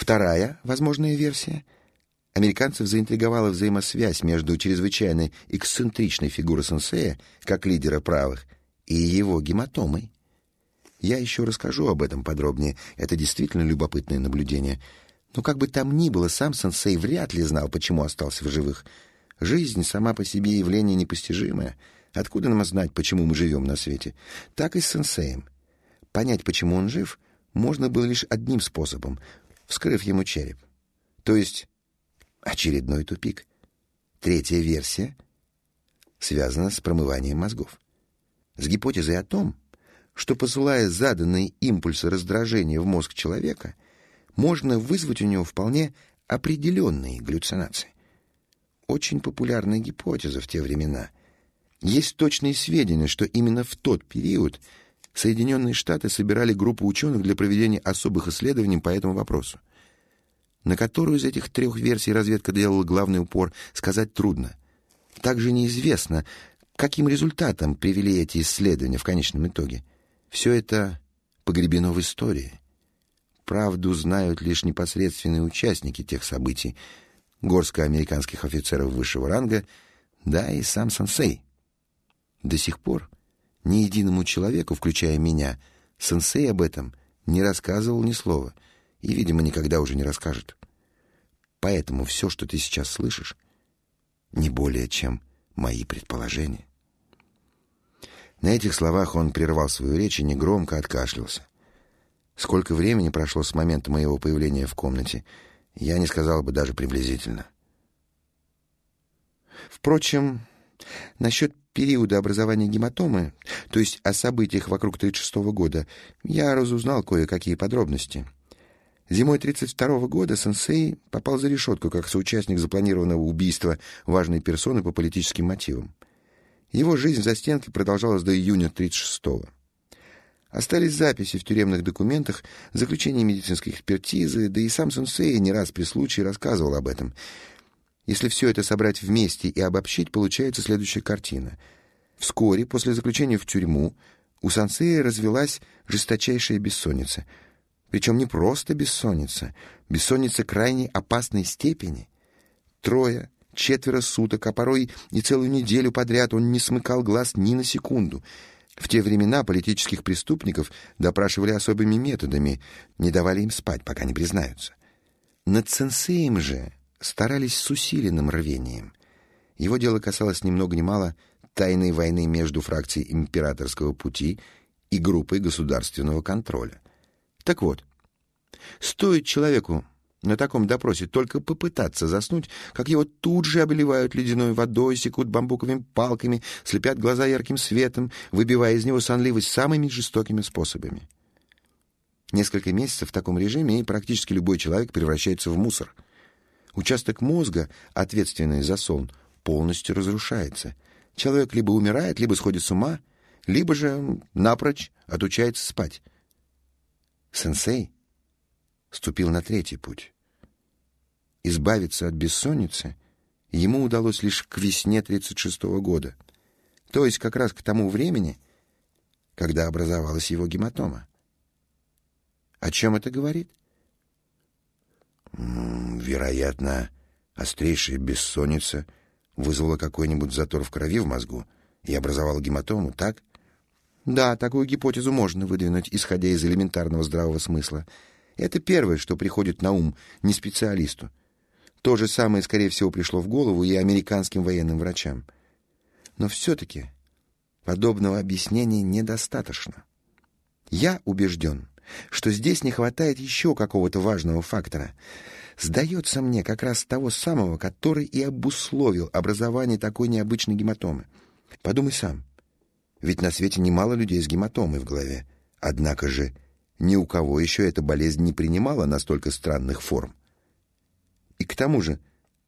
Вторая возможная версия — американцев заинтриговала взаимосвязь между чрезвычайно эксцентричной фигурой сенсея, как лидера правых, и его гематомой. Я еще расскажу об этом подробнее, это действительно любопытное наблюдение. Но как бы там ни было, сам сенсей вряд ли знал, почему остался в живых. Жизнь сама по себе явление непостижимое. Откуда нам знать, почему мы живем на свете? Так и с сенсеем. Понять, почему он жив, можно было лишь одним способом — вскрыв ему череп. То есть очередной тупик. Третья версия связана с промыванием мозгов. С гипотезой о том, что посылая заданные импульсы раздражения в мозг человека, можно вызвать у него вполне определенные галлюцинации. Очень популярная гипотеза в те времена. Есть точные сведения, что именно в тот период – Соединенные Штаты собирали группу ученых для проведения особых исследований по этому вопросу. На которую из этих трех версий разведка делала главный упор, сказать трудно. Также неизвестно, каким результатом привели эти исследования в конечном итоге. Все это погребено в истории. Правду знают лишь непосредственные участники тех событий, горстка американских офицеров высшего ранга, да и сам сенсей. До сих пор ни единому человеку, включая меня, сенсей об этом не рассказывал ни слова и, видимо, никогда уже не расскажет. Поэтому все, что ты сейчас слышишь, не более чем мои предположения. На этих словах он прервал свою речь и негромко откашлялся. Сколько времени прошло с момента моего появления в комнате, я не сказал бы даже приблизительно. Впрочем, насчет периода образования гематомы, то есть о событиях вокруг 36 года, я разузнал кое-какие подробности. Зимой 32 года сенсей попал за решетку как соучастник запланированного убийства важной персоны по политическим мотивам. Его жизнь за стенкой продолжалась до июня 36-го. Остались записи в тюремных документах, заключение медицинской экспертизы, да и сам сенсей не раз при случае рассказывал об этом — если все это собрать вместе и обобщить, получается следующая картина. Вскоре, после заключения в тюрьму, у Сансея развелась жесточайшая бессонница. Причем не просто бессонница, бессонница крайне опасной степени. Трое, четверо суток, а порой и целую неделю подряд он не смыкал глаз ни на секунду. В те времена политических преступников допрашивали особыми методами, не давали им спать, пока не признаются. Над сенсеем же старались с усиленным рвением. Его дело касалось ни много ни мало тайной войны между фракцией императорского пути и группой государственного контроля. Так вот, стоит человеку на таком допросе только попытаться заснуть, как его тут же обливают ледяной водой, секут бамбуковыми палками, слепят глаза ярким светом, выбивая из него сонливость самыми жестокими способами. Несколько месяцев в таком режиме, и практически любой человек превращается в мусор — Участок мозга, ответственный за сон, полностью разрушается. Человек либо умирает, либо сходит с ума, либо же напрочь отучается спать. Сенсей ступил на третий путь. Избавиться от бессонницы ему удалось лишь к весне 36 -го года, то есть как раз к тому времени, когда образовалась его гематома. О чем это говорит? Вероятно, острейшая бессонница вызвала какой-нибудь затор в крови в мозгу и образовала гематому, так? Да, такую гипотезу можно выдвинуть, исходя из элементарного здравого смысла. Это первое, что приходит на ум не специалисту. То же самое, скорее всего, пришло в голову и американским военным врачам. Но все-таки подобного объяснения недостаточно. Я убежден, что здесь не хватает еще какого-то важного фактора. Сдается мне как раз того самого, который и обусловил образование такой необычной гематомы. Подумай сам. Ведь на свете немало людей с гематомой в голове. Однако же ни у кого еще эта болезнь не принимала настолько странных форм. И к тому же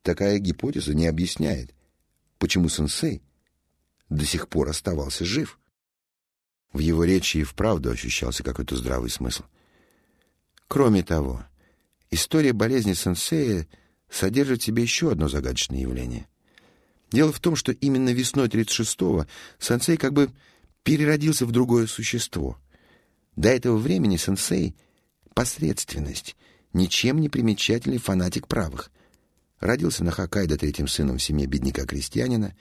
такая гипотеза не объясняет, почему сенсей до сих пор оставался жив. В его речи и вправду ощущался какой-то здравый смысл. Кроме того, история болезни сенсея содержит в себе еще одно загадочное явление. Дело в том, что именно весной 36-го сенсей как бы переродился в другое существо. До этого времени сенсей — посредственность, ничем не примечательный фанатик правых. Родился на Хоккайдо третьим сыном в семье бедняка-крестьянина,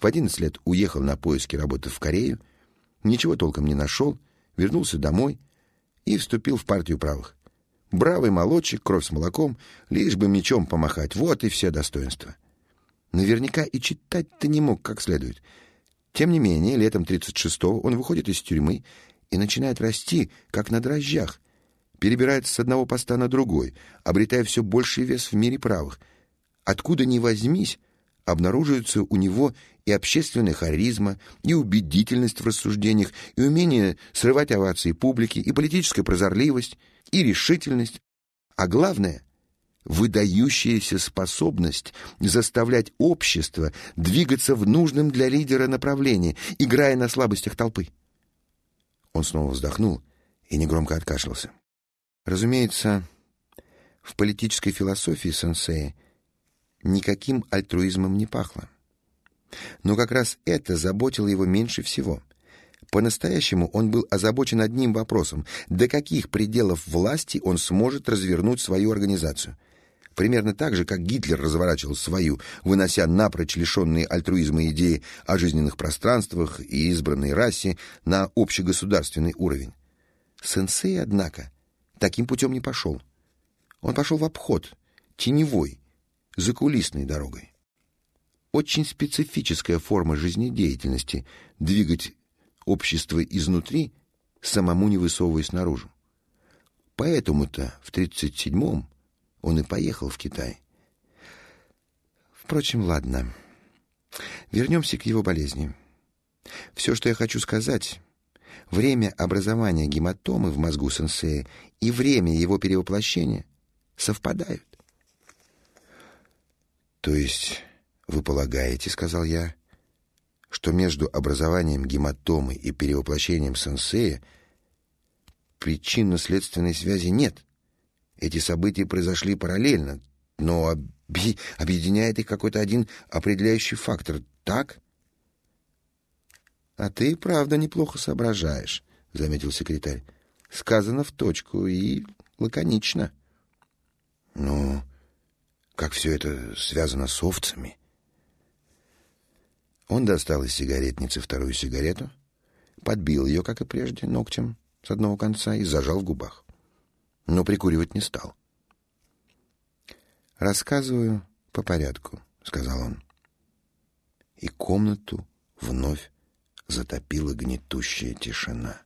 в 11 лет уехал на поиски работы в Корею, ничего толком не нашел, вернулся домой и вступил в партию правых. Бравый молодчик, кровь с молоком, лишь бы мечом помахать, вот и все достоинства. Наверняка и читать-то не мог как следует. Тем не менее, летом 36-го он выходит из тюрьмы и начинает расти, как на дрожжах, перебирается с одного поста на другой, обретая все больший вес в мире правых. Откуда ни возьмись, обнаруживаются у него и общественная харизма, и убедительность в рассуждениях, и умение срывать овации публики, и политическая прозорливость, и решительность, а главное — выдающаяся способность заставлять общество двигаться в нужном для лидера направлении, играя на слабостях толпы. Он снова вздохнул и негромко откашлялся. Разумеется, в политической философии сенсея никаким альтруизмом не пахло. Но как раз это заботило его меньше всего. По-настоящему он был озабочен одним вопросом — до каких пределов власти он сможет развернуть свою организацию. Примерно так же, как Гитлер разворачивал свою, вынося напрочь лишенные альтруизма идеи о жизненных пространствах и избранной расе на общегосударственный уровень. Сенсей, однако, таким путем не пошел. Он пошел в обход, теневой, закулисной дорогой. Очень специфическая форма жизнедеятельности — двигать общество изнутри, самому не высовываясь наружу. Поэтому-то в 37-м он и поехал в Китай. Впрочем, ладно. Вернемся к его болезни. Все, что я хочу сказать, время образования гематомы в мозгу сенсея и время его перевоплощения совпадают. То есть вы полагаете, сказал я, что между образованием гематомы и перевоплощением сенсея причинно-следственной связи нет. Эти события произошли параллельно, но объединяет их какой-то один определяющий фактор, так? А ты, правда, неплохо соображаешь, заметил секретарь. Сказано в точку и лаконично. Ну, как все это связано с овцами? Он достал из сигаретницы вторую сигарету, подбил ее, как и прежде, ногтем с одного конца и зажал в губах. Но прикуривать не стал. «Рассказываю по порядку», — сказал он. И комнату вновь затопила гнетущая тишина.